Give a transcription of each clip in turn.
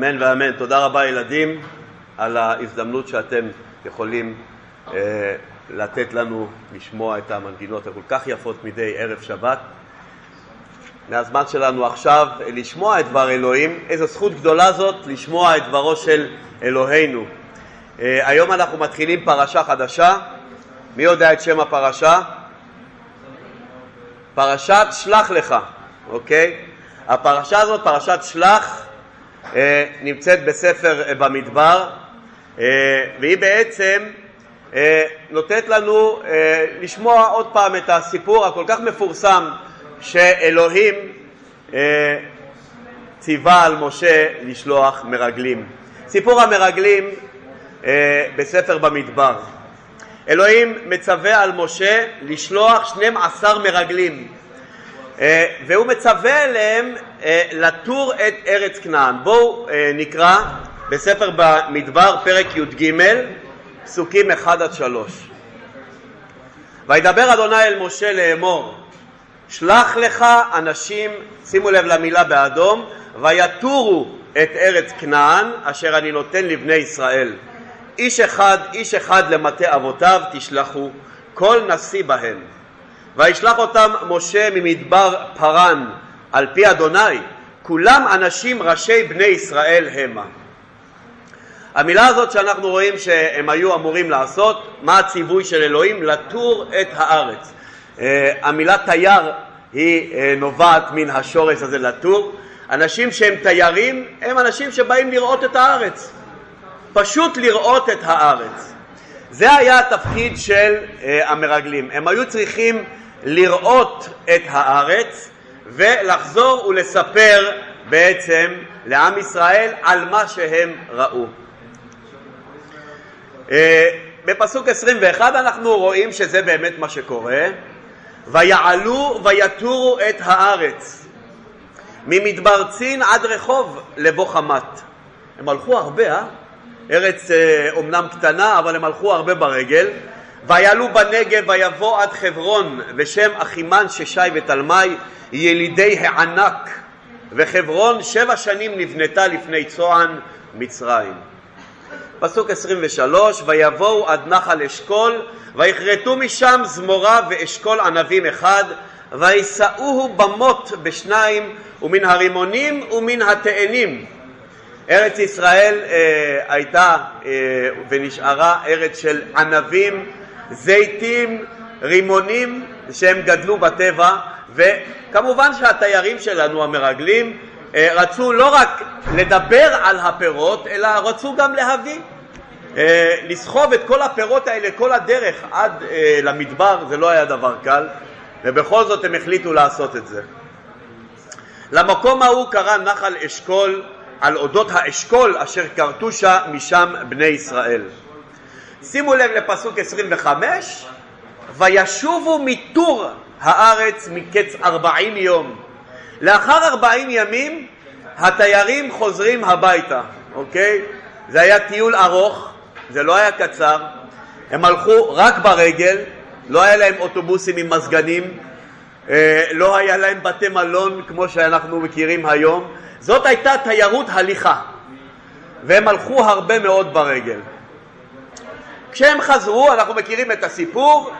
אמן ואמן. תודה רבה ילדים על ההזדמנות שאתם יכולים אה, לתת לנו לשמוע את המנגינות הכל כך יפות מדי ערב שבת. מהזמן שלנו עכשיו לשמוע את דבר אלוהים. איזו זכות גדולה זאת לשמוע את דברו של אלוהינו. אה, היום אנחנו מתחילים פרשה חדשה. מי יודע את שם הפרשה? פרשת שלח לך, אוקיי? הפרשה הזאת, פרשת שלח, נמצאת בספר אה, במדבר, אה, והיא בעצם נותנת לנו לשמוע עוד פעם את הסיפור הכל כך מפורסם שאלוהים ציווה על משה לשלוח מרגלים. סיפור המרגלים בספר במדבר. אלוהים מצווה על משה לשלוח 12 מרגלים אה, והוא מצווה עליהם אה, לתור את ארץ כנען. בואו אה, נקרא בספר במדבר פרק י"ג פסוקים 1 עד 3. וידבר אדוני אל משה לאמור שלח לך אנשים, שימו לב למילה באדום, ויתורו את ארץ כנען אשר אני נותן לבני ישראל. איש אחד, איש אחד למטה אבותיו תשלחו, כל נשיא בהם. וישלח אותם משה ממדבר פרן על פי אדוני, כולם אנשים ראשי בני ישראל המה. המילה הזאת שאנחנו רואים שהם היו אמורים לעשות, מה הציווי של אלוהים? לתור את הארץ. Uh, המילה תייר היא uh, נובעת מן השורש הזה לתור. אנשים שהם תיירים הם אנשים שבאים לראות את הארץ, פשוט לראות את הארץ. זה היה התפקיד של uh, המרגלים. הם היו צריכים לראות את הארץ ולחזור ולספר בעצם לעם ישראל על מה שהם ראו. אה, בפסוק 21 אנחנו רואים שזה באמת מה שקורה ויעלו ויתורו את הארץ ממדבר צין עד רחוב לבוא חמת. הם הלכו הרבה, אה? ארץ אומנם אה, קטנה אבל הם הלכו הרבה ברגל. ויעלו בנגב ויבוא עד חברון ושם אחימן ששי ותלמי ילידי הענק. וחברון שבע שנים נבנתה לפני צוען מצרים. פסוק 23 ויבואו עד נחל אשכול ויכרתו משם זמורה ואשכול ענבים אחד וישאוהו במות בשניים ומן הרימונים ומן התאנים ארץ ישראל אה, הייתה אה, ונשארה ארץ של ענבים זיתים, רימונים שהם גדלו בטבע וכמובן שהתיירים שלנו המרגלים אה, רצו לא רק לדבר על הפירות אלא רצו גם להביא אה, לסחוב את כל הפירות האלה כל הדרך עד אה, למדבר זה לא היה דבר קל ובכל זאת הם החליטו לעשות את זה. למקום ההוא קרא נחל אשכול על אודות האשכול אשר כרתו משם בני ישראל. שימו לב לפסוק 25, וישובו מטור הארץ מקץ ארבעים יום. לאחר ארבעים ימים התיירים חוזרים הביתה, אוקיי? זה היה טיול ארוך, זה לא היה קצר, הם הלכו רק ברגל, לא היה להם אוטובוסים עם מזגנים, אה, לא היה להם בתי מלון כמו שאנחנו מכירים היום, זאת הייתה תיירות הליכה, והם הלכו הרבה מאוד ברגל. כשהם חזרו, אנחנו מכירים את הסיפור,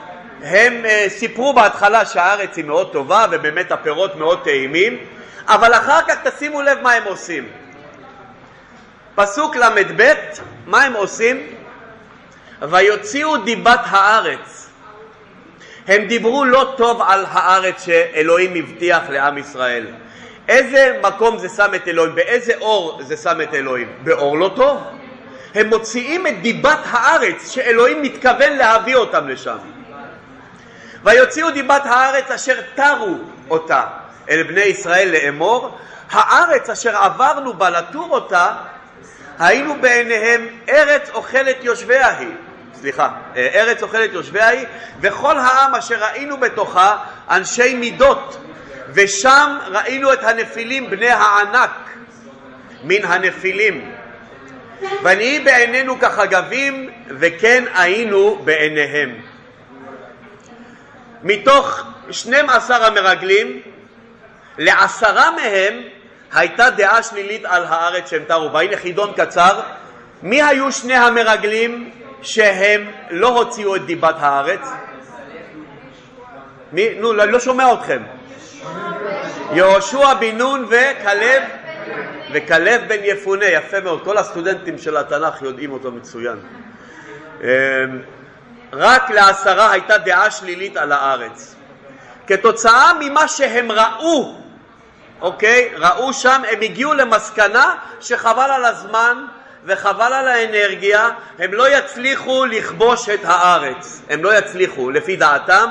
הם uh, סיפרו בהתחלה שהארץ היא מאוד טובה ובאמת הפירות מאוד טעימים, אבל אחר כך תשימו לב מה הם עושים. פסוק ל"ב, מה הם עושים? ויוציאו דיבת הארץ. הם דיברו לא טוב על הארץ שאלוהים הבטיח לעם ישראל. איזה מקום זה שם את אלוהים? באיזה אור זה שם את אלוהים? באור לא טוב. הם מוציאים את דיבת הארץ שאלוהים מתכוון להביא אותם לשם. ויוציאו דיבת הארץ אשר תרו אותה אל בני ישראל לאמור, הארץ אשר עברנו בה לתור אותה, היינו בעיניהם ארץ אוכלת יושביה היא. סליחה, אה, ארץ אוכלת יושביה היא, וכל העם אשר ראינו בתוכה אנשי מידות, ושם ראינו את הנפילים בני הענק מן הנפילים. ונהי בעינינו כחגבים וכן היינו בעיניהם. מתוך 12 המרגלים לעשרה מהם הייתה דעה שלילית על הארץ שהם תרו. והנה חידון קצר, מי היו שני המרגלים שהם לא הוציאו את דיבת הארץ? מי? נו, אני לא שומע אתכם. יהושע בן נון וכלב וכלב בן יפונה, יפה מאוד, כל הסטודנטים של התנ"ך יודעים אותו מצוין. אמ, רק לעשרה הייתה דעה שלילית על הארץ. כתוצאה ממה שהם ראו, אוקיי? ראו שם, הם הגיעו למסקנה שחבל על הזמן וחבל על האנרגיה, הם לא יצליחו לכבוש את הארץ, הם לא יצליחו, לפי דעתם,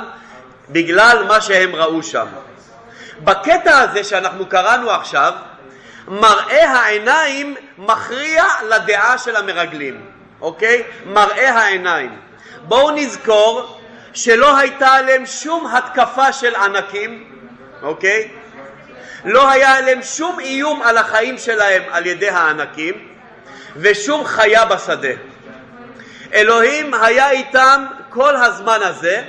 בגלל מה שהם ראו שם. בקטע הזה שאנחנו קראנו עכשיו, מראה העיניים מכריע לדעה של המרגלים, אוקיי? מראה העיניים. בואו נזכור שלא הייתה עליהם שום התקפה של ענקים, אוקיי? לא היה עליהם שום איום על החיים שלהם על ידי הענקים ושום חיה בשדה. אלוהים היה איתם כל הזמן הזה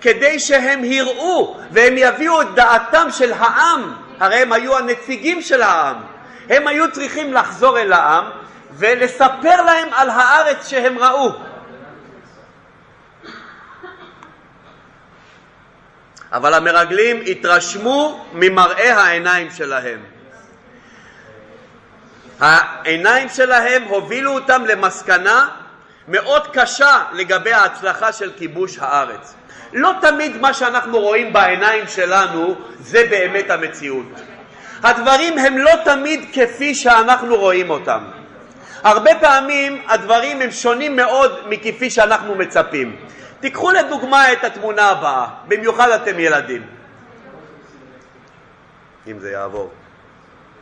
כדי שהם יראו והם יביאו את דעתם של העם, הרי הם היו הנציגים של העם, הם היו צריכים לחזור אל העם ולספר להם על הארץ שהם ראו. אבל המרגלים התרשמו ממראה העיניים שלהם. העיניים שלהם הובילו אותם למסקנה מאוד קשה לגבי ההצלחה של כיבוש הארץ. לא תמיד מה שאנחנו רואים בעיניים שלנו זה באמת המציאות. הדברים הם לא תמיד כפי שאנחנו רואים אותם. הרבה פעמים הדברים הם שונים מאוד מכפי שאנחנו מצפים. תיקחו לדוגמה את התמונה הבאה, במיוחד אתם ילדים. אם זה יעבור.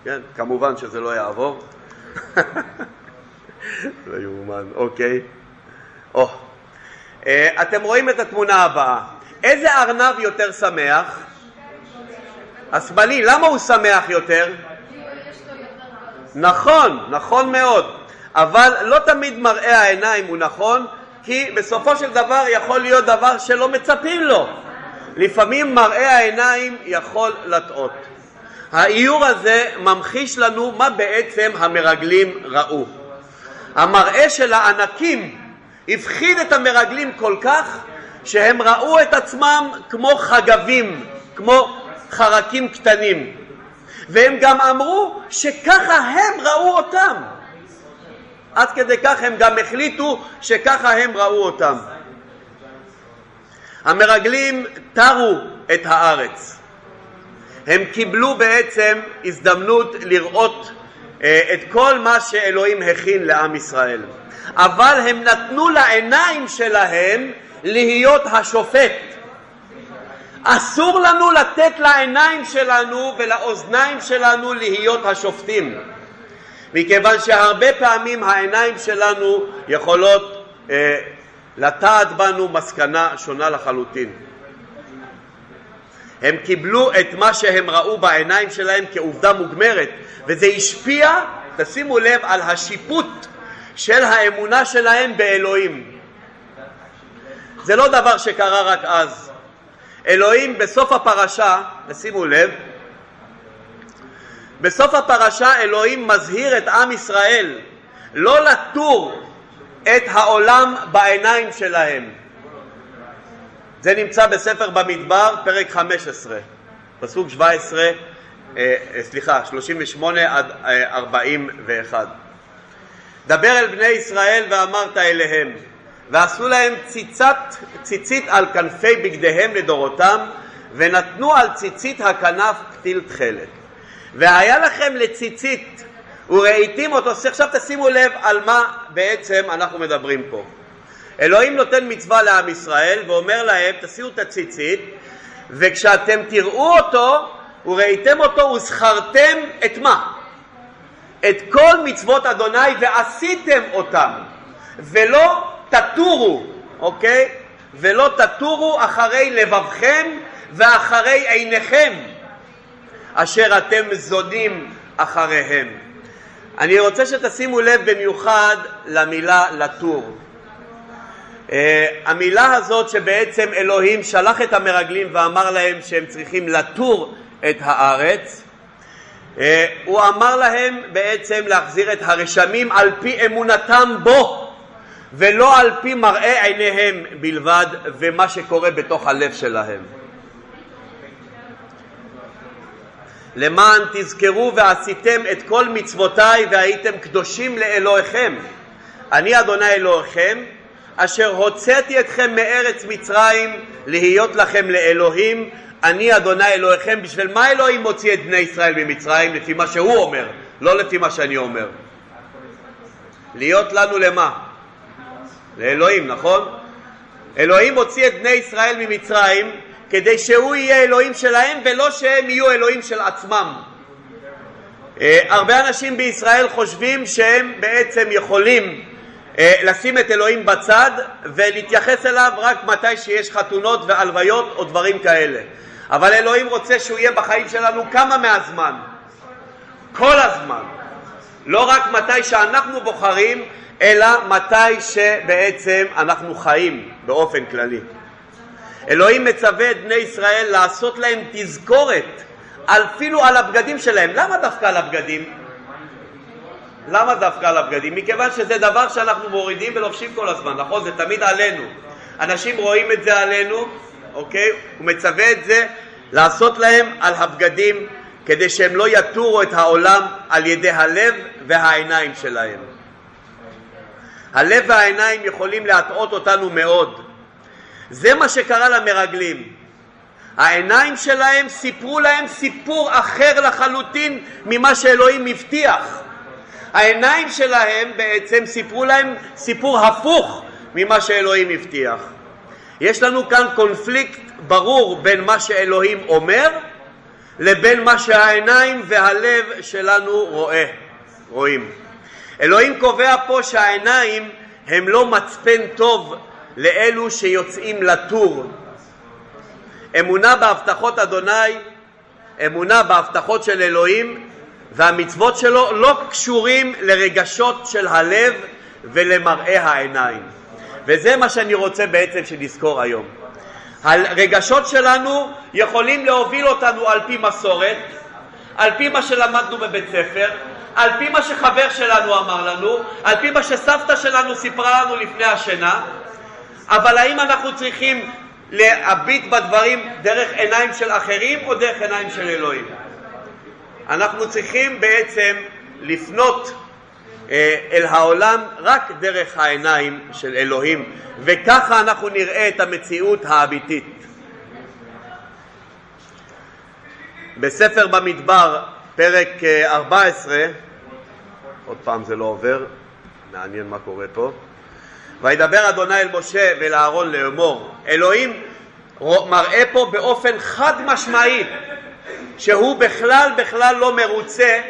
כן, כמובן שזה לא יעבור. לא יאומן, אוקיי. או. אה, אתם רואים את התמונה הבאה. איזה ארנב יותר שמח? השמאלי. למה הוא שמח יותר? נכון, נכון מאוד. אבל לא תמיד מראה העיניים הוא נכון, כי בסופו של דבר יכול להיות דבר שלא מצפים לו. לפעמים מראה העיניים יכול לטעות. האיור הזה ממחיש לנו מה בעצם המרגלים ראו. המראה של הענקים הפחיד את המרגלים כל כך שהם ראו את עצמם כמו חגבים, כמו חרקים קטנים. והם גם אמרו שככה הם ראו אותם. עד כדי כך הם גם החליטו שככה הם ראו אותם. המרגלים תרו את הארץ. הם קיבלו בעצם הזדמנות לראות אה, את כל מה שאלוהים הכין לעם ישראל. אבל הם נתנו לעיניים שלהם להיות השופט. אסור לנו לתת לעיניים שלנו ולאוזניים שלנו להיות השופטים. מכיוון שהרבה פעמים העיניים שלנו יכולות אה, לטעת בנו מסקנה שונה לחלוטין. הם קיבלו את מה שהם ראו בעיניים שלהם כעובדה מוגמרת, וזה השפיע, תשימו לב, על השיפוט של האמונה שלהם באלוהים. זה לא דבר שקרה רק אז. אלוהים בסוף הפרשה, תשימו לב, בסוף הפרשה אלוהים מזהיר את עם ישראל לא לתור את העולם בעיניים שלהם. זה נמצא בספר במדבר, פרק 15, פסוק 17, אה, אה, סליחה, 38 עד 41. דבר אל בני ישראל ואמרת אליהם, ועשו להם ציצת, ציצית על כנפי בגדיהם לדורותם, ונתנו על ציצית הכנף פתיל תכלת. והיה לכם לציצית וראיתים אותו, עכשיו תשימו לב על מה בעצם אנחנו מדברים פה. אלוהים נותן מצווה לעם ישראל ואומר להם תשימו את הציצית וכשאתם תראו אותו וראיתם אותו וזכרתם את מה? את כל מצוות אדוני ועשיתם אותם ולא תטורו, אוקיי? ולא תטורו אחרי לבבכם ואחרי עיניכם אשר אתם זונים אחריהם. אני רוצה שתשימו לב במיוחד למילה לטור. Uh, המילה הזאת שבעצם אלוהים שלח את המרגלים ואמר להם שהם צריכים לטור את הארץ, הוא אמר להם בעצם להחזיר את הרשמים על פי אמונתם בו ולא על פי מראה עיניהם בלבד ומה שקורה בתוך הלב שלהם. למען תזכרו ועשיתם את כל מצוותיי והייתם קדושים לאלוהיכם. אני אדוני אלוהיכם אשר הוצאתי אתכם מארץ מצרים להיות לכם לאלוהים אני אדוני אלוהיכם. בשביל מה אלוהים מוציא את בני ישראל ממצרים? לפי מה שהוא אומר, לא לפי מה שאני אומר. להיות לנו למה? לאלוהים, נכון? אלוהים הוציא את בני ישראל ממצרים כדי שהוא יהיה אלוהים שלהם ולא שהם יהיו אלוהים של עצמם. אה, הרבה אנשים בישראל חושבים שהם בעצם יכולים לשים את אלוהים בצד ולהתייחס אליו רק מתי שיש חתונות והלוויות או דברים כאלה. אבל אלוהים רוצה שהוא יהיה בחיים שלנו כמה מהזמן? כל הזמן. לא רק מתי שאנחנו בוחרים, אלא מתי שבעצם אנחנו חיים באופן כללי. אלוהים מצווה את בני ישראל לעשות להם תזכורת אפילו על הבגדים שלהם. למה דווקא על הבגדים? למה דווקא על הבגדים? מכיוון שזה דבר שאנחנו מורידים ולובשים כל הזמן, נכון? זה תמיד עלינו. אנשים רואים את זה עלינו, אוקיי? הוא מצווה את זה לעשות להם על הבגדים כדי שהם לא יתורו את העולם על ידי הלב והעיניים שלהם. הלב והעיניים יכולים להטעות אותנו מאוד. זה מה שקרה למרגלים. העיניים שלהם סיפרו להם סיפור אחר לחלוטין ממה שאלוהים הבטיח. העיניים שלהם בעצם סיפרו להם סיפור הפוך ממה שאלוהים הבטיח. יש לנו כאן קונפליקט ברור בין מה שאלוהים אומר לבין מה שהעיניים והלב שלנו רואה, רואים. אלוהים קובע פה שהעיניים הם לא מצפן טוב לאלו שיוצאים לטור. אמונה בהבטחות אדוני, אמונה בהבטחות של אלוהים והמצוות שלו לא קשורים לרגשות של הלב ולמראה העיניים. וזה מה שאני רוצה בעצם שנזכור היום. הרגשות שלנו יכולים להוביל אותנו על פי מסורת, על פי מה שלמדנו בבית ספר, על פי מה שחבר שלנו אמר לנו, על פי מה שסבתא שלנו סיפרה לנו לפני השינה, אבל האם אנחנו צריכים להביט בדברים דרך עיניים של אחרים או דרך עיניים של אלוהים? אנחנו צריכים בעצם לפנות אה, אל העולם רק דרך העיניים של אלוהים, וככה אנחנו נראה את המציאות האמיתית. בספר במדבר, פרק 14, אה, עוד פעם זה לא עובר, מעניין מה קורה פה. וידבר אדוני אל משה ואל אהרון לאמור, אלוהים מראה פה באופן חד משמעי שהוא בכלל בכלל לא מרוצה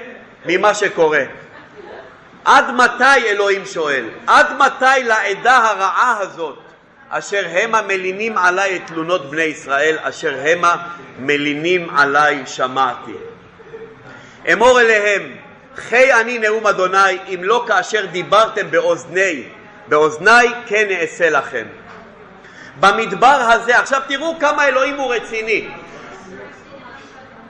ממה שקורה. עד מתי, אלוהים שואל, עד מתי לעדה הרעה הזאת, אשר המה מלינים עלי את תלונות בני ישראל, אשר המה מלינים עלי שמעתי. אמור אליהם, חי אני נאום אדוני, אם לא כאשר דיברתם באוזני, באוזני כן אעשה לכם. במדבר הזה, עכשיו תראו כמה אלוהים הוא רציני.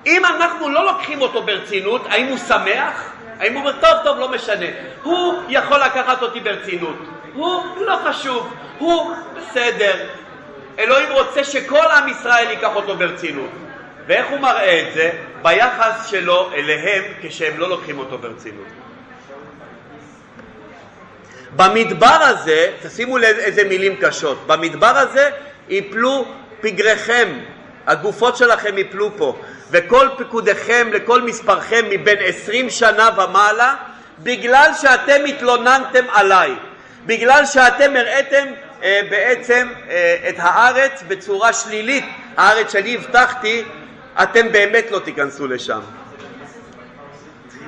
אם אנחנו לא לוקחים אותו ברצינות, האם הוא שמח? האם הוא אומר, טוב, טוב, לא משנה. הוא יכול לקחת אותי ברצינות. הוא לא חשוב, הוא בסדר. אלוהים רוצה שכל עם ישראל ייקח אותו ברצינות. ואיך הוא מראה את זה? ביחס שלו אליהם כשהם לא לוקחים אותו ברצינות. במדבר הזה, תשימו לב איזה מילים קשות, במדבר הזה יפלו פגריכם, הגופות שלכם יפלו פה. וכל פקודיכם לכל מספרכם מבין עשרים שנה ומעלה בגלל שאתם התלוננתם עליי, בגלל שאתם הראיתם אה, בעצם אה, את הארץ בצורה שלילית, הארץ שאני הבטחתי, אתם באמת לא תיכנסו לשם.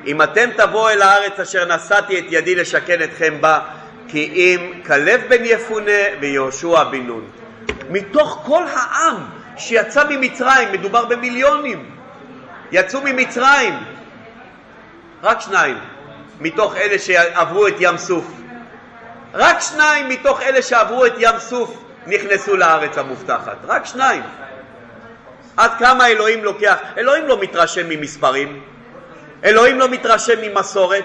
אם אתם תבואו אל הארץ אשר נשאתי את ידי לשכן אתכם בה, כי אם כלב בן יפונה ויהושע בן נון. מתוך כל העם שיצא ממצרים, מדובר במיליונים, יצאו ממצרים, רק שניים מתוך אלה שעברו את ים סוף. רק שניים מתוך אלה שעברו את ים סוף נכנסו לארץ המובטחת, רק שניים. עד כמה אלוהים לוקח, אלוהים לא מתרשם ממספרים, אלוהים לא מתרשם ממסורת,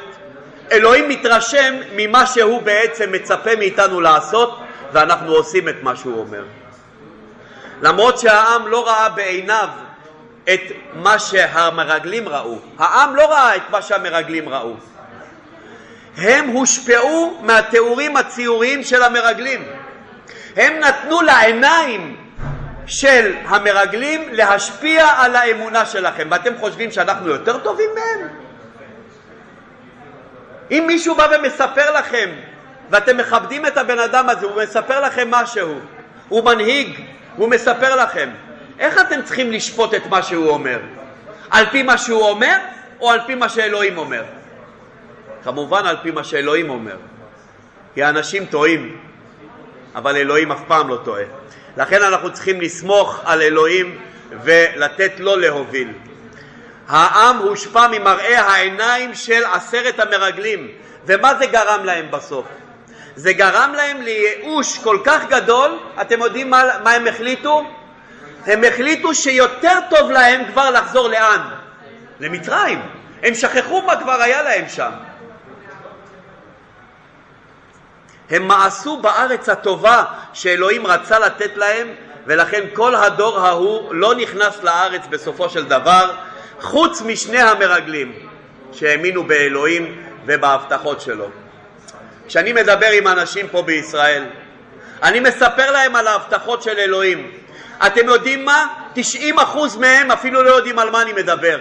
אלוהים מתרשם ממה שהוא בעצם מצפה מאיתנו לעשות ואנחנו עושים את מה שהוא אומר. למרות שהעם לא ראה בעיניו את מה שהמרגלים ראו, העם לא ראה את מה שהמרגלים ראו. הם הושפעו מהתיאורים הציוריים של המרגלים. הם נתנו לעיניים של המרגלים להשפיע על האמונה שלכם, ואתם חושבים שאנחנו יותר טובים מהם? אם מישהו בא ומספר לכם, ואתם מכבדים את הבן אדם הזה, הוא מספר לכם משהו, הוא מנהיג, הוא מספר לכם, איך אתם צריכים לשפוט את מה שהוא אומר? על פי מה שהוא אומר, או על פי מה שאלוהים אומר? כמובן על פי מה שאלוהים אומר, כי האנשים טועים, אבל אלוהים אף פעם לא טועה. לכן אנחנו צריכים לסמוך על אלוהים ולתת לו להוביל. העם הושפע ממראה העיניים של עשרת המרגלים, ומה זה גרם להם בסוף? זה גרם להם לייאוש כל כך גדול, אתם יודעים מה, מה הם החליטו? הם החליטו שיותר טוב להם כבר לחזור לאן? למצרים. הם שכחו מה כבר היה להם שם. הם מאסו בארץ הטובה שאלוהים רצה לתת להם, ולכן כל הדור ההוא לא נכנס לארץ בסופו של דבר, חוץ משני המרגלים שהאמינו באלוהים ובהבטחות שלו. כשאני מדבר עם אנשים פה בישראל, אני מספר להם על ההבטחות של אלוהים. אתם יודעים מה? 90% מהם אפילו לא יודעים על מה אני מדבר.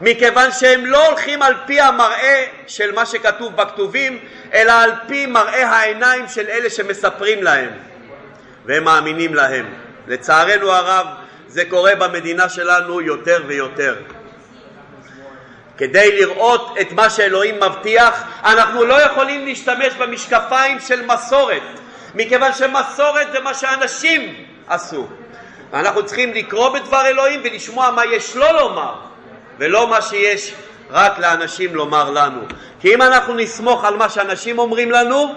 מכיוון שהם לא הולכים על פי המראה של מה שכתוב בכתובים, אלא על פי מראה העיניים של אלה שמספרים להם, והם מאמינים להם. לצערנו הרב, זה קורה במדינה שלנו יותר ויותר. כדי לראות את מה שאלוהים מבטיח, אנחנו לא יכולים להשתמש במשקפיים של מסורת, מכיוון שמסורת זה מה שאנשים עשו. אנחנו צריכים לקרוא בדבר אלוהים ולשמוע מה יש לו לומר, ולא מה שיש רק לאנשים לומר לנו. כי אם אנחנו נסמוך על מה שאנשים אומרים לנו,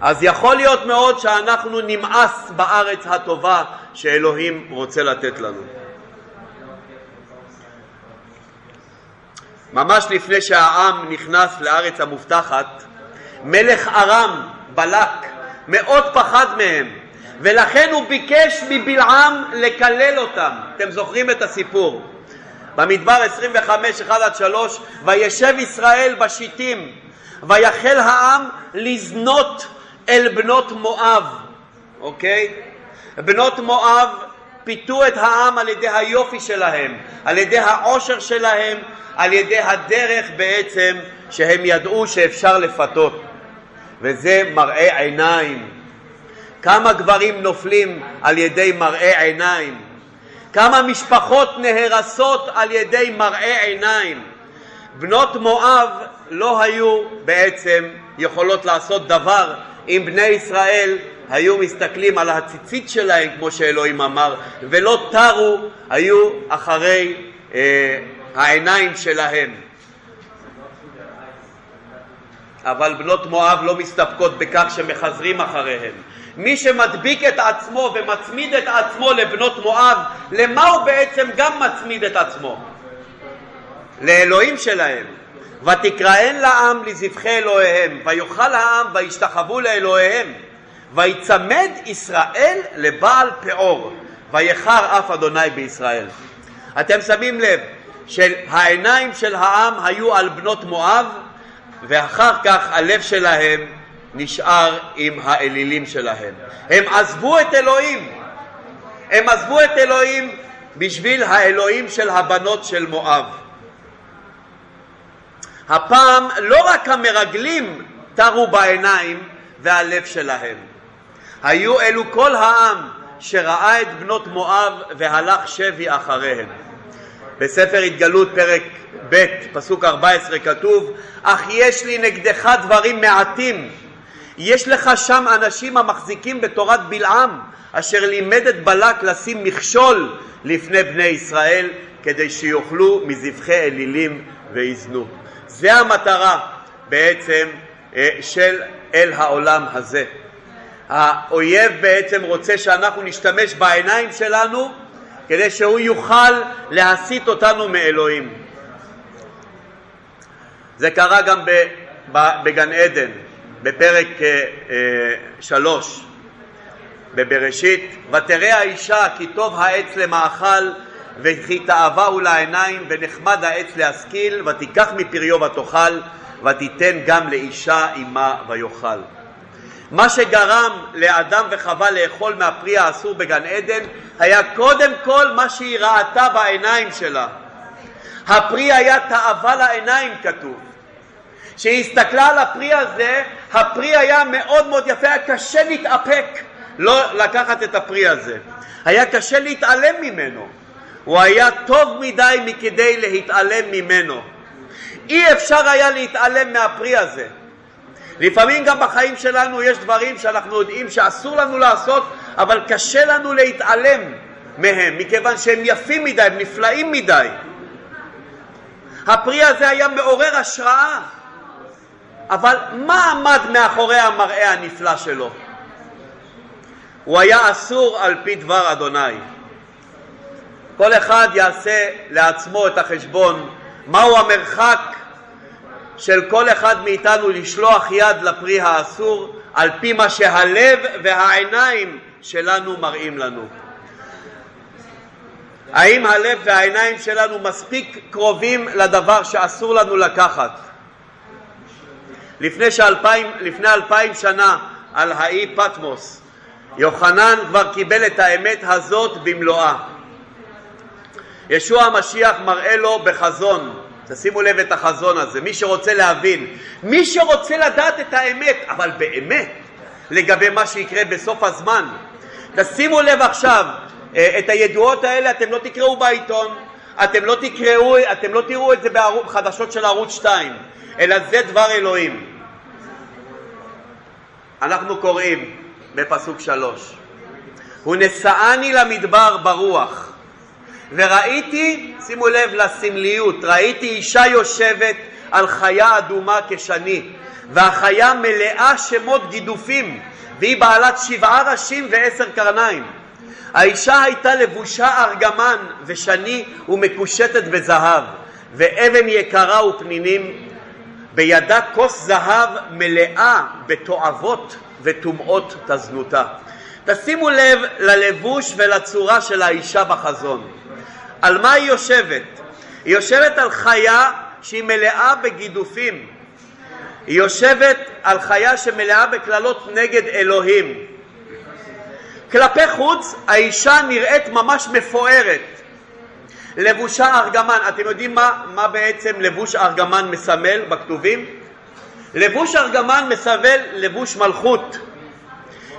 אז יכול להיות מאוד שאנחנו נמאס בארץ הטובה שאלוהים רוצה לתת לנו. ממש לפני שהעם נכנס לארץ המובטחת, מלך ארם, בלק, מאוד פחד מהם, ולכן הוא ביקש מבלעם לקלל אותם. אתם זוכרים את הסיפור. במדבר 25, 1 עד 3, וישב ישראל בשיטים, ויחל העם לזנות אל בנות מואב, אוקיי? בנות מואב פיתו את העם על ידי היופי שלהם, על ידי העושר שלהם, על ידי הדרך בעצם שהם ידעו שאפשר לפתות, וזה מראה עיניים. כמה גברים נופלים על ידי מראה עיניים? כמה משפחות נהרסות על ידי מראה עיניים. בנות מואב לא היו בעצם יכולות לעשות דבר אם בני ישראל היו מסתכלים על הציצית שלהם, כמו שאלוהים אמר, ולא תרו, היו אחרי אה, העיניים שלהם. אבל בנות מואב לא מסתפקות בכך שמחזרים אחריהם. מי שמדביק את עצמו ומצמיד את עצמו לבנות מואב, למה הוא בעצם גם מצמיד את עצמו? לאלוהים שלהם. ותקראן לעם לזבחי אלוהיהם, ויאכל העם וישתחוו לאלוהיהם, ויצמד ישראל לבעל פאור, ויחר אף אדוני בישראל. אתם שמים לב שהעיניים של העם היו על בנות מואב, ואחר כך הלב שלהם נשאר עם האלילים שלהם. הם עזבו את אלוהים. הם עזבו את אלוהים בשביל האלוהים של הבנות של מואב. הפעם לא רק המרגלים תרו בעיניים והלב שלהם. היו אלו כל העם שראה את בנות מואב והלך שבי אחריהם. בספר התגלות פרק ב' פסוק 14 כתוב אך יש לי נגדך דברים מעטים יש לך שם אנשים המחזיקים בתורת בלעם, אשר לימד את בלק לשים מכשול לפני בני ישראל, כדי שיאכלו מזבחי אלילים ויזנו. זה המטרה בעצם אה, של אל העולם הזה. האויב בעצם רוצה שאנחנו נשתמש בעיניים שלנו כדי שהוא יוכל להסיט אותנו מאלוהים. זה קרה גם בגן עדן, בפרק אה, אה, שלוש בבראשית, ותראה האישה כי טוב העץ למאכל וכי תאווה הוא לעיניים ונחמד העץ להשכיל ותיקח מפריו ותאכל ותיתן גם לאישה עמה ויאכל. מה שגרם לאדם וחווה לאכול מהפרי האסור בגן עדן היה קודם כל מה שהיא ראתה בעיניים שלה. הפרי היה תאווה לעיניים כתוב. כשהיא הסתכלה על הפרי הזה, הפרי היה מאוד מאוד יפה, היה קשה להתאפק לא לקחת את הפרי הזה. היה קשה להתעלם ממנו. הוא היה טוב מדי מכדי להתעלם ממנו. אי אפשר היה להתעלם מהפרי הזה. לפעמים גם בחיים שלנו יש דברים שאנחנו יודעים שאסור לנו לעשות, אבל קשה לנו להתעלם מהם, מכיוון שהם יפים מדי, הם נפלאים מדי. הפרי הזה היה מעורר השראה, אבל מה עמד מאחורי המראה הנפלא שלו? הוא היה אסור על פי דבר אדוני. כל אחד יעשה לעצמו את החשבון מהו המרחק של כל אחד מאיתנו לשלוח יד לפרי האסור על פי מה שהלב והעיניים שלנו מראים לנו. האם הלב והעיניים שלנו מספיק קרובים לדבר שאסור לנו לקחת? לפני, שאלפיים, לפני אלפיים שנה על האי פטמוס יוחנן כבר קיבל את האמת הזאת במלואה. ישוע המשיח מראה לו בחזון, תשימו לב את החזון הזה, מי שרוצה להבין, מי שרוצה לדעת את האמת, אבל באמת, לגבי מה שיקרה בסוף הזמן. תשימו לב עכשיו, אה, את הידועות האלה אתם לא תקראו בעיתון, אתם לא תקראו, אתם לא תראו את זה בחדשות של ערוץ 2, אלא זה דבר אלוהים. אנחנו קוראים בפסוק שלוש, הוא נשאני למדבר ברוח וראיתי, שימו לב לסמליות, ראיתי אישה יושבת על חיה אדומה כשני והחיה מלאה שמות גידופים והיא בעלת שבעה ראשים ועשר קרניים האישה הייתה לבושה ארגמן ושני ומקושטת בזהב ואבן יקרה ופנינים בידה כוס זהב מלאה בתועבות וטומאות תזנותה. תשימו לב ללבוש ולצורה של האישה בחזון. על מה היא יושבת? היא יושבת על חיה שהיא מלאה בגידופים. היא יושבת על חיה שמלאה בקללות נגד אלוהים. כלפי חוץ האישה נראית ממש מפוארת. לבושה ארגמן, אתם יודעים מה, מה בעצם לבוש ארגמן מסמל בכתובים? לבוש ארגמן מסמל לבוש מלכות.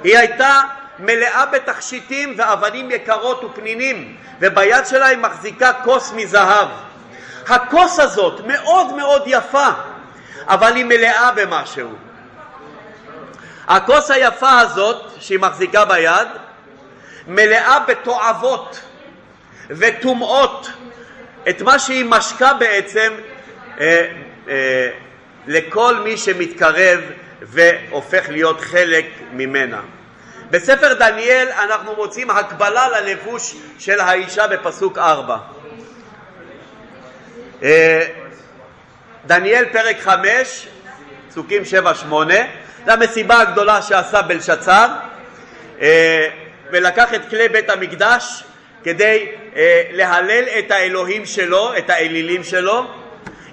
היא הייתה מלאה בתכשיטים ואבנים יקרות ופנינים, וביד שלה היא מחזיקה כוס מזהב. הכוס הזאת מאוד מאוד יפה, אבל היא מלאה במשהו. הכוס היפה הזאת שהיא מחזיקה ביד מלאה בתועבות וטומאות, את מה שהיא משקה בעצם אה, אה, לכל מי שמתקרב והופך להיות חלק ממנה. בספר דניאל אנחנו מוצאים הקבלה ללבוש של האישה בפסוק ארבע. אה, דניאל פרק חמש, פסוקים שבע שמונה, זו המסיבה הגדולה שעשה בלשצר אה, ולקח את כלי בית המקדש כדי אה, להלל את האלוהים שלו, את האלילים שלו.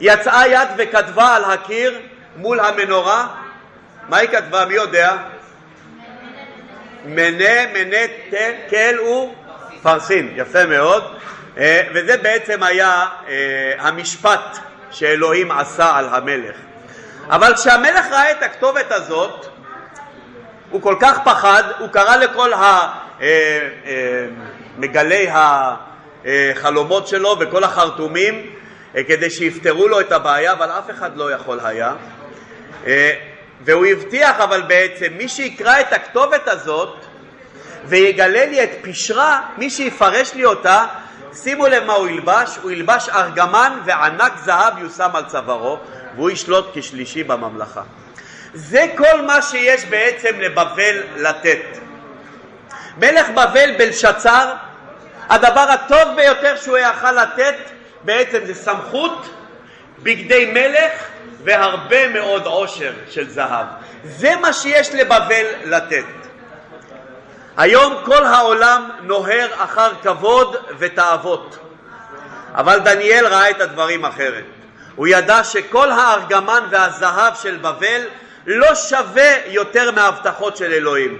יצאה יד וכתבה על הקיר מול המנורה, מה היא כתבה? מי יודע? מנה מנה כל ופרסין, יפה מאוד, אה, וזה בעצם היה אה, המשפט שאלוהים עשה על המלך. אבל כשהמלך ראה את הכתובת הזאת, הוא כל כך פחד, הוא קרא לכל אה, מגלי החלומות שלו וכל החרטומים כדי שיפתרו לו את הבעיה, אבל אף אחד לא יכול היה. והוא הבטיח אבל בעצם מי שיקרא את הכתובת הזאת ויגלה לי את פשרה, מי שיפרש לי אותה, שימו לב מה הוא ילבש, הוא ילבש ארגמן וענק זהב יושם על צווארו והוא ישלוט כשלישי בממלכה. זה כל מה שיש בעצם לבבל לתת. מלך בבל בלשצר, הדבר הטוב ביותר שהוא יכל לתת בעצם זה סמכות, בגדי מלך והרבה מאוד עושר של זהב. זה מה שיש לבבל לתת. היום כל העולם נוהר אחר כבוד ותאוות, אבל דניאל ראה את הדברים אחרת. הוא ידע שכל הארגמן והזהב של בבל לא שווה יותר מההבטחות של אלוהים.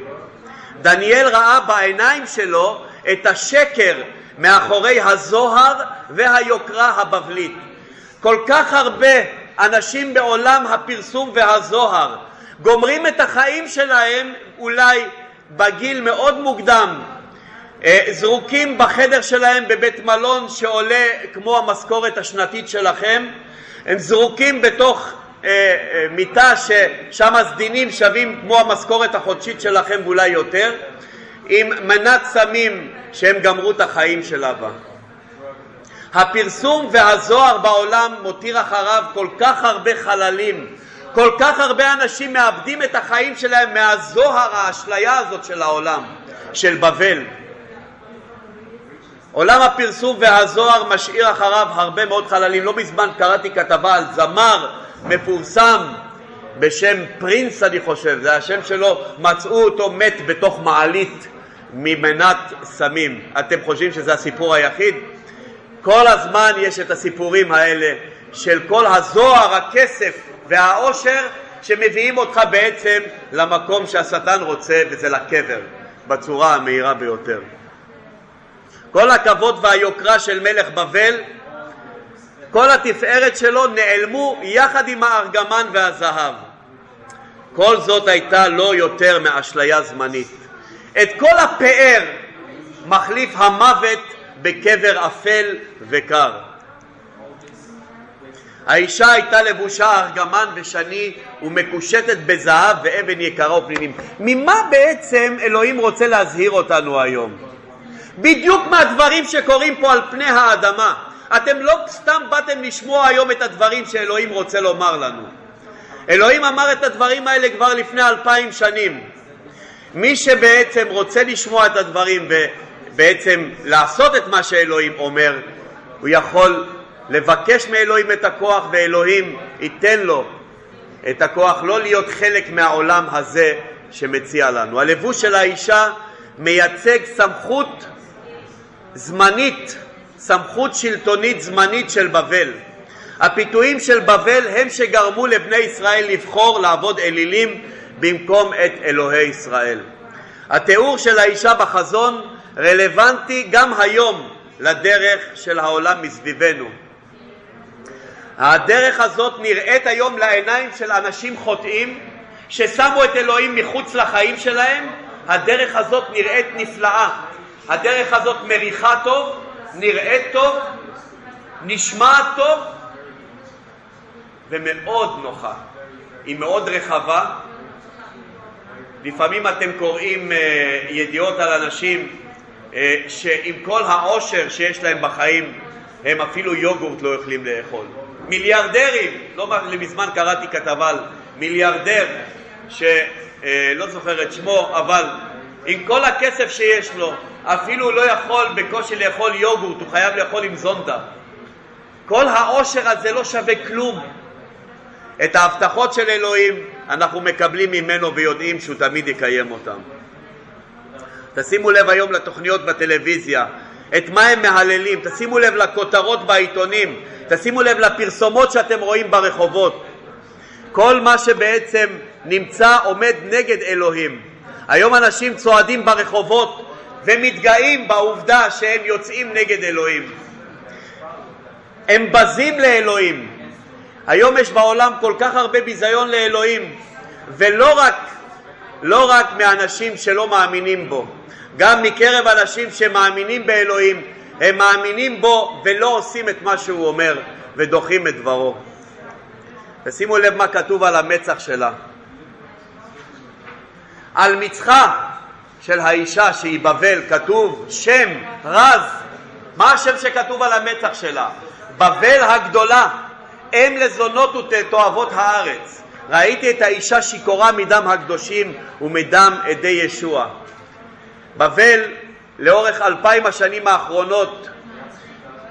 דניאל ראה בעיניים שלו את השקר מאחורי הזוהר והיוקרה הבבלית. כל כך הרבה אנשים בעולם הפרסום והזוהר גומרים את החיים שלהם אולי בגיל מאוד מוקדם, אה, זרוקים בחדר שלהם בבית מלון שעולה כמו המשכורת השנתית שלכם, הם זרוקים בתוך אה, אה, מיטה ששם הסדינים שווים כמו המשכורת החודשית שלכם ואולי יותר, עם מנת סמים שהם גמרו את החיים שלה בה. הפרסום והזוהר בעולם מותיר אחריו כל כך הרבה חללים, כל כך הרבה אנשים מאבדים את החיים שלהם מהזוהר, האשליה הזאת של העולם, של בבל. עולם הפרסום והזוהר משאיר אחריו הרבה מאוד חללים. לא מזמן קראתי כתבה על זמר מפורסם בשם פרינס אני חושב, זה השם שלו, מצאו אותו מת בתוך מעלית ממנת סמים. אתם חושבים שזה הסיפור היחיד? כל הזמן יש את הסיפורים האלה של כל הזוהר, הכסף והעושר שמביאים אותך בעצם למקום שהשטן רוצה וזה לקבר בצורה המהירה ביותר. כל הכבוד והיוקרה של מלך בבל, כל התפארת שלו נעלמו יחד עם הארגמן והזהב. כל זאת הייתה לא יותר מאשליה זמנית. את כל הפאר מחליף המוות בקבר אפל וקר. האישה הייתה לבושה ארגמן ושני ומקושטת בזהב ואבן יקרה ופנינים. ממה בעצם אלוהים רוצה להזהיר אותנו היום? בדיוק מהדברים שקורים פה על פני האדמה. אתם לא סתם באתם לשמוע היום את הדברים שאלוהים רוצה לומר לנו. אלוהים אמר את הדברים האלה כבר לפני אלפיים שנים. מי שבעצם רוצה לשמוע את הדברים ובעצם לעשות את מה שאלוהים אומר, הוא יכול לבקש מאלוהים את הכוח ואלוהים ייתן לו את הכוח לא להיות חלק מהעולם הזה שמציע לנו. הלבוש של האישה מייצג סמכות זמנית, סמכות שלטונית זמנית של בבל. הפיתויים של בבל הם שגרמו לבני ישראל לבחור לעבוד אלילים במקום את אלוהי ישראל. התיאור של האישה בחזון רלוונטי גם היום לדרך של העולם מסביבנו. הדרך הזאת נראית היום לעיניים של אנשים חוטאים ששמו את אלוהים מחוץ לחיים שלהם, הדרך הזאת נראית נפלאה. הדרך הזאת מריחה טוב, נראית טוב, נשמעת טוב ומאוד נוחה. היא מאוד רחבה. לפעמים אתם קוראים uh, ידיעות על אנשים שעם כל העושר שיש להם בחיים הם אפילו יוגורט לא יכולים לאכול. מיליארדרים, לא מזמן קראתי כתבה על מיליארדר שלא אה, זוכר את שמו, אבל עם כל הכסף שיש לו, אפילו לא יכול בקושי לאכול יוגורט, הוא חייב לאכול עם זונדה. כל העושר הזה לא שווה כלום. את ההבטחות של אלוהים אנחנו מקבלים ממנו ויודעים שהוא תמיד יקיים אותם. תשימו לב היום לתוכניות בטלוויזיה, את מה הם מהללים, תשימו לב לכותרות בעיתונים, תשימו לב לפרסומות שאתם רואים ברחובות. כל מה שבעצם נמצא עומד נגד אלוהים. היום אנשים צועדים ברחובות ומתגאים בעובדה שהם יוצאים נגד אלוהים. הם בזים לאלוהים. היום יש בעולם כל כך הרבה ביזיון לאלוהים, ולא רק, לא רק מאנשים שלא מאמינים בו, גם מקרב אנשים שמאמינים באלוהים, הם מאמינים בו ולא עושים את מה שהוא אומר ודוחים את דברו. ושימו לב מה כתוב על המצח שלה. על מצחה של האישה שהיא בבל כתוב שם רז. מה השם שכתוב על המצח שלה? בבל הגדולה, אם לזונות ותועבות הארץ. ראיתי את האישה שיכורה מדם הקדושים ומדם עדי ישוע. בבל לאורך אלפיים השנים האחרונות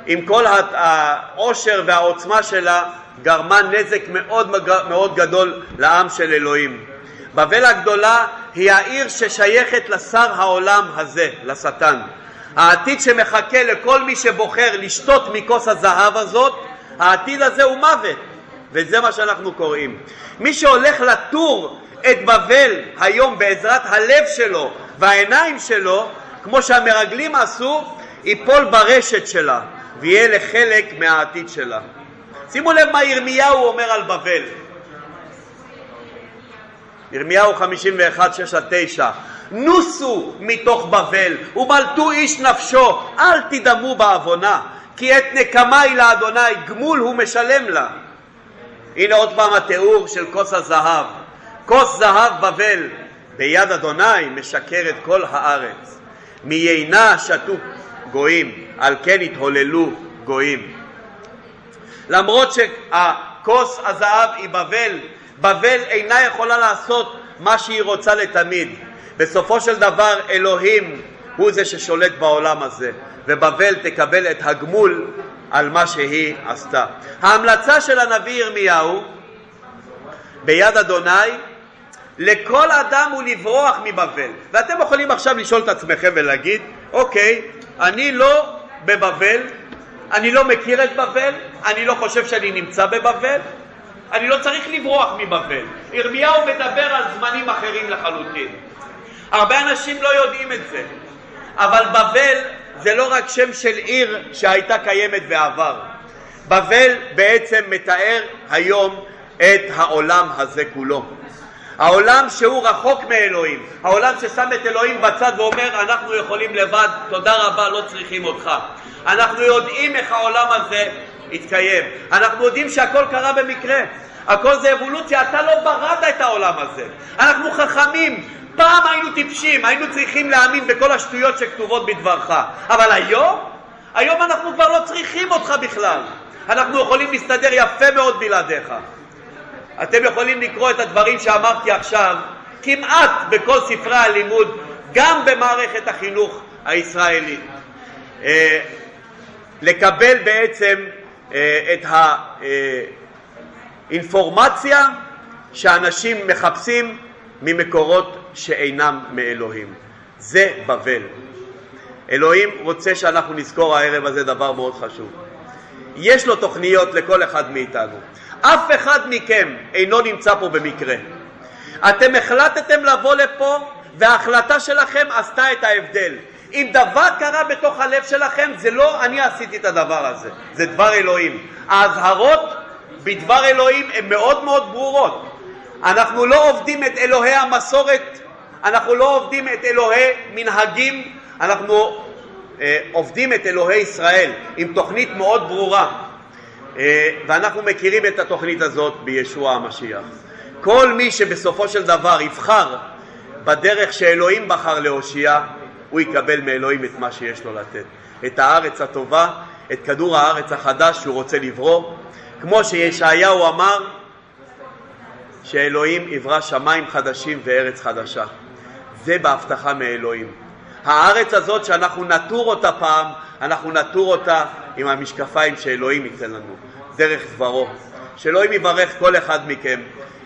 עם כל העושר והעוצמה שלה, גרמה נזק מאוד מאוד גדול לעם של אלוהים. בבל הגדולה היא העיר ששייכת לשר העולם הזה, לשטן. העתיד שמחכה לכל מי שבוחר לשתות מכוס הזהב הזאת, העתיד הזה הוא מוות, וזה מה שאנחנו קוראים. מי שהולך לטור את בבל היום בעזרת הלב שלו והעיניים שלו, כמו שהמרגלים עשו, ייפול ברשת שלה ויהיה לחלק מהעתיד שלה. שימו לב מה ירמיהו אומר על בבל. ירמיהו 51, 6 9 נוסו מתוך בבל ומלטו איש נפשו, אל תדמו בעוונה, כי את נקמה היא לאדוני, גמול הוא משלם לה. הנה עוד פעם התיאור של כוס הזהב. כוס זהב בבל ביד אדוני משקרת כל הארץ. מיינה שתו גויים, על כן התהוללו גויים. למרות שהכוס הזהב היא בבל, בבל אינה יכולה לעשות מה שהיא רוצה לתמיד. בסופו של דבר אלוהים הוא זה ששולט בעולם הזה, ובבל תקבל את הגמול על מה שהיא עשתה. ההמלצה של הנביא ירמיהו ביד אדוני לכל אדם הוא לברוח מבבל. ואתם יכולים עכשיו לשאול את עצמכם ולהגיד, אוקיי, אני לא בבבל, אני לא מכיר את בבל, אני לא חושב שאני נמצא בבבל, אני לא צריך לברוח מבבל. ירמיהו מדבר על זמנים אחרים לחלוטין. הרבה אנשים לא יודעים את זה, אבל בבל זה לא רק שם של עיר שהייתה קיימת בעבר. בבל בעצם מתאר היום את העולם הזה כולו. העולם שהוא רחוק מאלוהים, העולם ששם את אלוהים בצד ואומר אנחנו יכולים לבד, תודה רבה, לא צריכים אותך. אנחנו יודעים איך העולם הזה התקיים, אנחנו יודעים שהכל קרה במקרה, הכל זה אבולוציה, אתה לא בראת את העולם הזה. אנחנו חכמים, פעם היינו טיפשים, היינו צריכים להאמין בכל השטויות שכתובות בדברך, אבל היום, היום אנחנו כבר לא צריכים אותך בכלל. אנחנו יכולים להסתדר יפה מאוד בלעדיך. אתם יכולים לקרוא את הדברים שאמרתי עכשיו כמעט בכל ספרי הלימוד, גם במערכת החינוך הישראלית. אה, לקבל בעצם אה, את האינפורמציה שאנשים מחפשים ממקורות שאינם מאלוהים. זה בבל. אלוהים רוצה שאנחנו נזכור הערב הזה דבר מאוד חשוב. יש לו תוכניות לכל אחד מאיתנו. אף אחד מכם אינו נמצא פה במקרה. אתם החלטתם לבוא לפה וההחלטה שלכם עשתה את ההבדל. אם דבר קרה בתוך הלב שלכם, זה לא אני עשיתי את הדבר הזה, זה דבר אלוהים. ההזהרות בדבר אלוהים הן מאוד מאוד ברורות. אנחנו לא עובדים את אלוהי המסורת, אנחנו לא עובדים את אלוהי מנהגים, אנחנו אה, עובדים את אלוהי ישראל עם תוכנית מאוד ברורה. אה, ואנחנו מכירים את התוכנית הזאת בישוע המשיח. כל מי שבסופו של דבר יבחר בדרך שאלוהים בחר להושיע, הוא יקבל מאלוהים את מה שיש לו לתת. את הארץ הטובה, את כדור הארץ החדש שהוא רוצה לברוא, כמו שישעיהו אמר שאלוהים יברא שמיים חדשים וארץ חדשה. זה בהבטחה מאלוהים. הארץ הזאת שאנחנו נטור אותה פעם, אנחנו נטור אותה עם המשקפיים שאלוהים ייתן לנו, דרך דברו. שאלוהים יברך כל אחד מכם,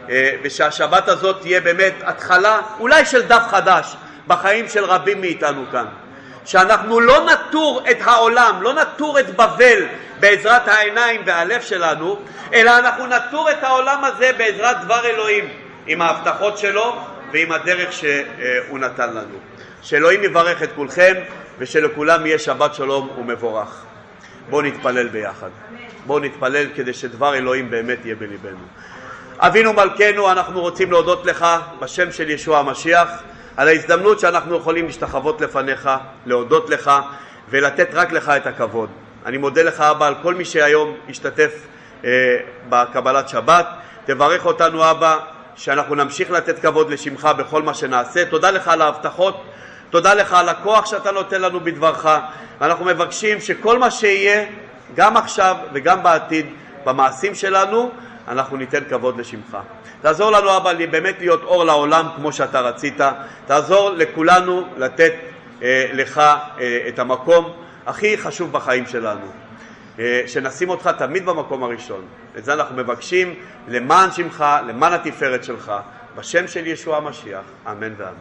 אה, ושהשבת הזאת תהיה באמת התחלה אולי של דף חדש בחיים של רבים מאיתנו כאן. שאנחנו לא נטור את העולם, לא נטור את בבל בעזרת העיניים והלב שלנו, אלא אנחנו נטור את העולם הזה בעזרת דבר אלוהים, עם ההבטחות שלו ועם הדרך שהוא נתן לנו. שאלוהים יברך את כולכם ושלכולם יהיה שבת שלום ומבורך. בואו נתפלל ביחד. בואו נתפלל כדי שדבר אלוהים באמת יהיה בליבנו. אבינו מלכנו, אנחנו רוצים להודות לך בשם של ישוע המשיח על ההזדמנות שאנחנו יכולים להשתחוות לפניך, להודות לך ולתת רק לך את הכבוד. אני מודה לך אבא על כל מי שהיום השתתף אה, בקבלת שבת. תברך אותנו אבא שאנחנו נמשיך לתת כבוד לשמך בכל מה שנעשה. תודה לך על ההבטחות תודה לך על הכוח שאתה נותן לנו בדברך, ואנחנו מבקשים שכל מה שיהיה, גם עכשיו וגם בעתיד, במעשים שלנו, אנחנו ניתן כבוד לשמך. תעזור לנו אבא באמת להיות אור לעולם כמו שאתה רצית, תעזור לכולנו לתת אה, לך אה, את המקום הכי חשוב בחיים שלנו. אה, שנשים אותך תמיד במקום הראשון. את זה אנחנו מבקשים למען שמך, למען התפארת שלך, בשם של ישוע המשיח, אמן ואמן.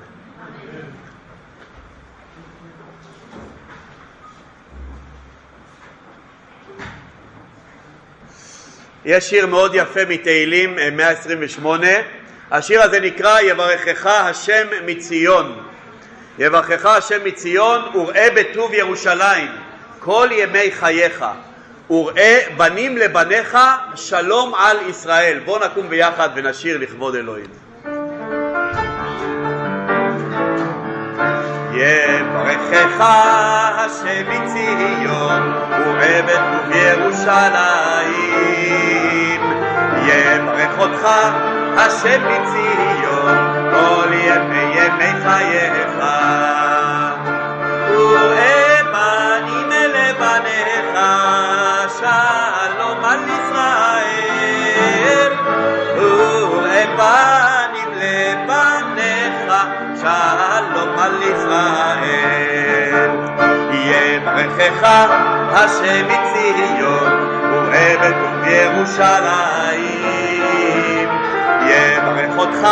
יש שיר מאוד יפה מתהילים 128, אה, השיר הזה נקרא יברכך השם מציון. יברכך השם מציון וראה בטוב ירושלים כל ימי חייך וראה בנים לבניך שלום על ישראל. בואו נקום ביחד ונשיר לכבוד אלוהים. יברכך השם מציון וראה בטוב ירושלים. יברך אותך השם מציון כל ימי ימי חייך וראה בנים לבניך שלום על ישראל. וראה בנים לבניך שלום על ישראל. יברכך השם מציון וראה בטוב ירושלים. יברך אותך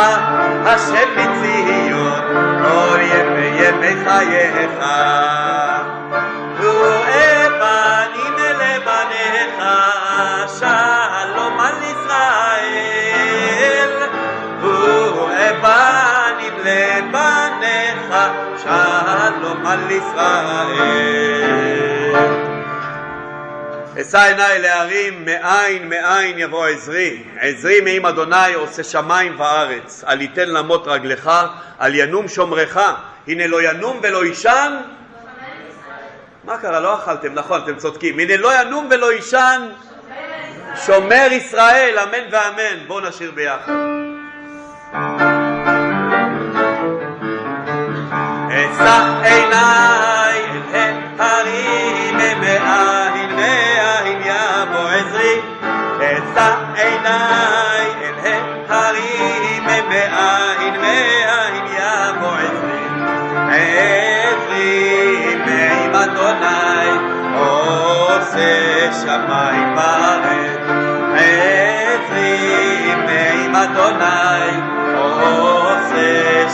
השם מציון כל ימי ימי חייך. רואה על ישראל. אשא עיניי להרים מאין מאין יבוא עזרי. עזרי מעם אדוני עושה שמים וארץ. אל יתן למות רגלך אל ינום שומרך. הנה לא ינום ולא יישן. מה קרה? לא אכלתם, נכון, אתם צודקים. הנה לא ינום ולא יישן. שומר ישראל, אמן ואמן. בואו נשיר ביחד. אשא עיניי אל הרים מאין מאין יבוא עזרי. אשא עיניי אל הרים מאין מאין יבוא עזרי. עזרי מעם אדוני עושה שמיים בארץ. עזרי מעם אדוני עושה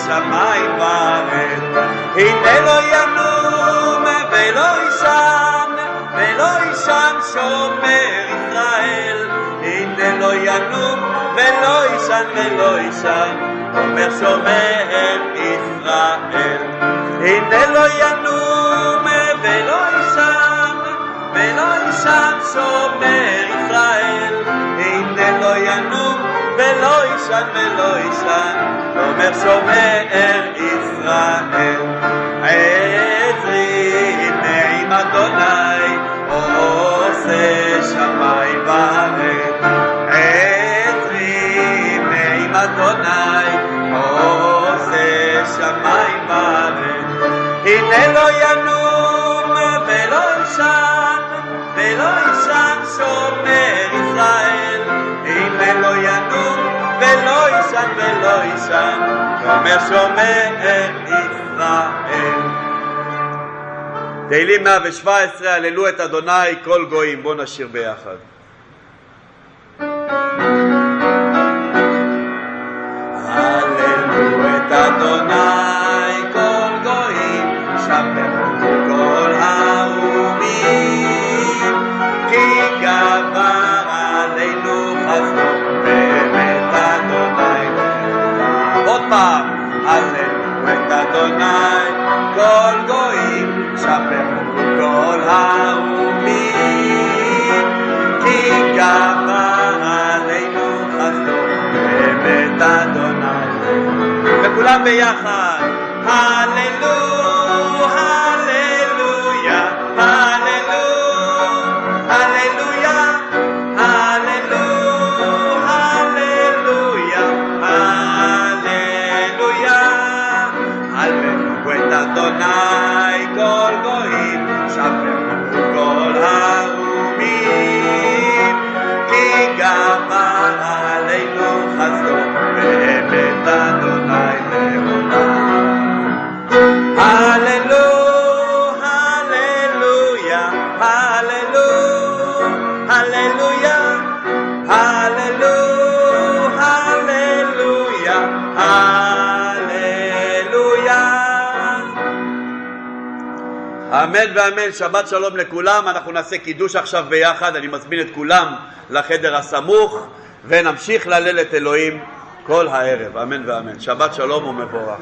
שמיים בארץ הנה לא ינום ולא יישן ולא יישן שומר ישראל הנה לא ינום ולא יישן ולא יישן אומר שומר ישראל הנה לא ינום ולא יישן ולא יישן שומר ישראל לא ינום ולא יישן ולא יישן אומר שומר ישראל עזרי מעם אדוני עושה שמיים וארץ עזרי מעם אדוני עושה שמיים וארץ הנה לא ינום ולא יישן ולא יישן שומר שומר ישראל. תהילים 117 הללו את אדוני כל גויים בואו נשיר ביחד פעם הללו את אדוני כל גויים שפרו כל האומים כי גבר עלינו חסדו באמת אדוני וכולם ביחד הללו הללויה אמן ואמן, שבת שלום לכולם, אנחנו נעשה קידוש עכשיו ביחד, אני מזמין את כולם לחדר הסמוך ונמשיך להלל את אלוהים כל הערב, אמן ואמן. שבת שלום ומבורך.